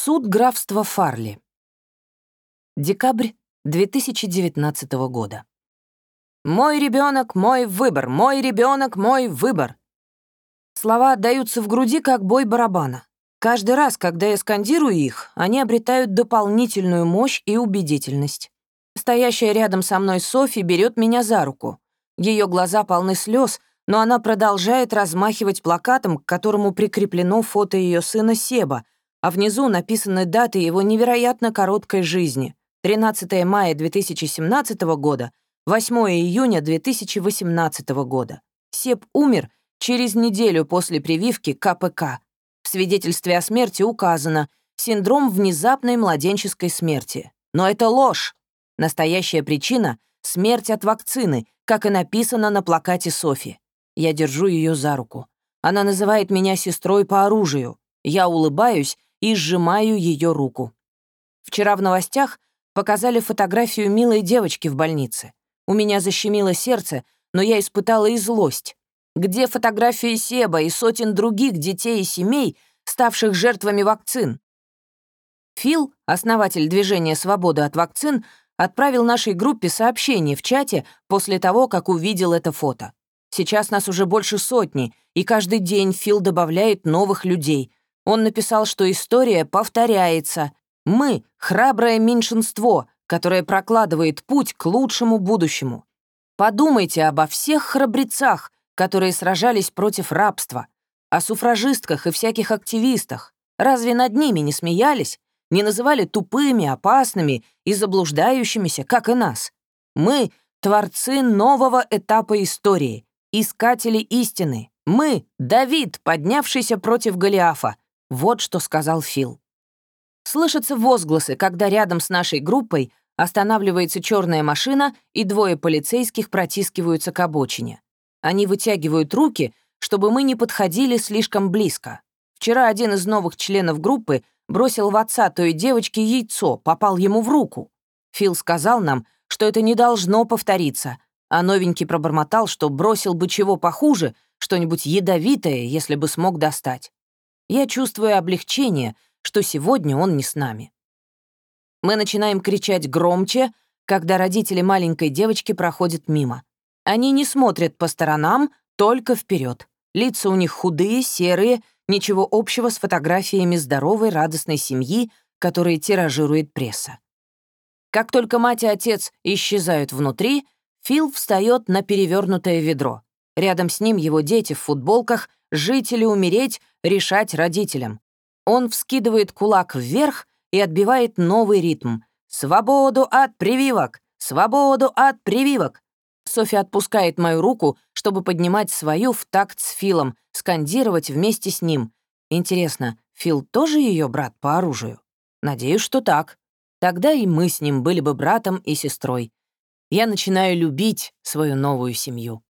Суд графства Фарли. Декабрь 2019 года. «Мой ребенок, мой выбор, мой ребенок, мой выбор». Слова отдаются в груди, как бой барабана. Каждый раз, когда я скандирую их, они обретают дополнительную мощь и убедительность. Стоящая рядом со мной Софи берет меня за руку. Ее глаза полны слез, но она продолжает размахивать плакатом, к которому прикреплено фото ее сына Себа, а внизу написаны даты его невероятно короткой жизни. 13 мая 2017 года, 8 июня 2018 года. Себ умер через неделю после прививки КПК. В свидетельстве о смерти указано «синдром внезапной младенческой смерти». Но это ложь. Настоящая причина — смерть от вакцины, как и написано на плакате Софи. Я держу ее за руку. Она называет меня сестрой по оружию. Я улыбаюсь и сжимаю ее руку. Вчера в новостях показали фотографию милой девочки в больнице. У меня защемило сердце, но я испытала и злость. Где фотографии Себа и сотен других детей и семей, ставших жертвами вакцин? Фил, основатель движения «Свобода от вакцин», отправил нашей группе сообщение в чате после того, как увидел это фото. Сейчас нас уже больше сотни, и каждый день Фил добавляет новых людей. Он написал, что история повторяется. Мы — храброе меньшинство, которое прокладывает путь к лучшему будущему. Подумайте обо всех храбрецах, которые сражались против рабства, о суфражистках и всяких активистах. Разве над ними не смеялись? Не называли тупыми, опасными и заблуждающимися, как и нас? Мы — творцы нового этапа истории, искатели истины. Мы — Давид, поднявшийся против Голиафа. Вот что сказал Фил. Слышатся возгласы, когда рядом с нашей группой останавливается черная машина, и двое полицейских протискиваются к обочине. Они вытягивают руки, чтобы мы не подходили слишком близко. Вчера один из новых членов группы бросил в отца той девочки яйцо, попал ему в руку. Фил сказал нам, что это не должно повториться, а новенький пробормотал, что бросил бы чего похуже, что-нибудь ядовитое, если бы смог достать. Я чувствую облегчение, что сегодня он не с нами. Мы начинаем кричать громче, когда родители маленькой девочки проходят мимо. Они не смотрят по сторонам, только вперед. Лица у них худые, серые, ничего общего с фотографиями здоровой, радостной семьи, которые тиражирует пресса. Как только мать и отец исчезают внутри, Фил встает на перевернутое ведро. Рядом с ним его дети в футболках «Жить или умереть, решать родителям». Он вскидывает кулак вверх и отбивает новый ритм. «Свободу от прививок! Свободу от прививок!» Софи отпускает мою руку, чтобы поднимать свою в такт с Филом, скандировать вместе с ним. Интересно, Фил тоже ее брат по оружию? Надеюсь, что так. Тогда и мы с ним были бы братом и сестрой. Я начинаю любить свою новую семью.